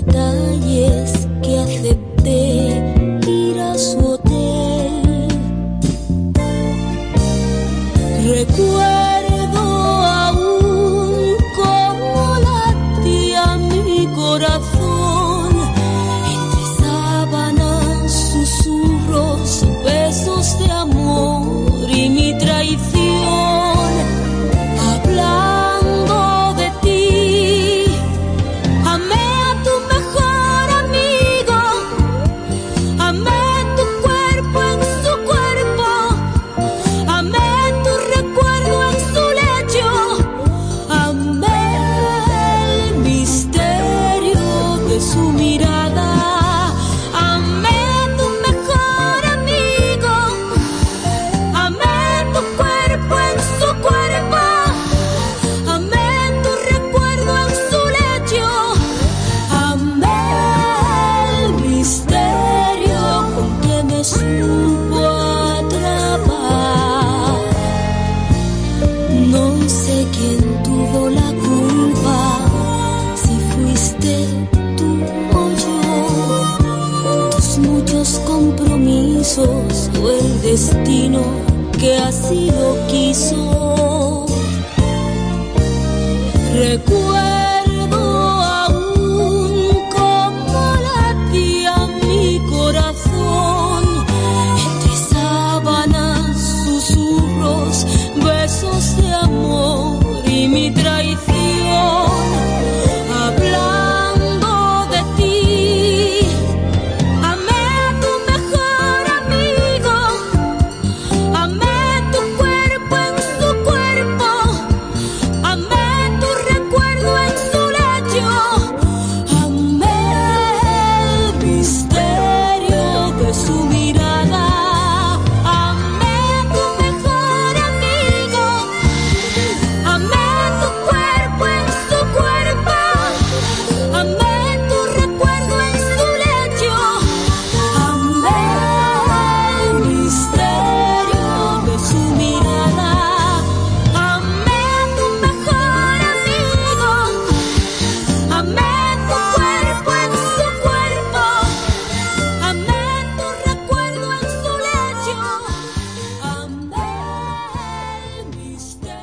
The. O el destino que así lo quiso. Recuerda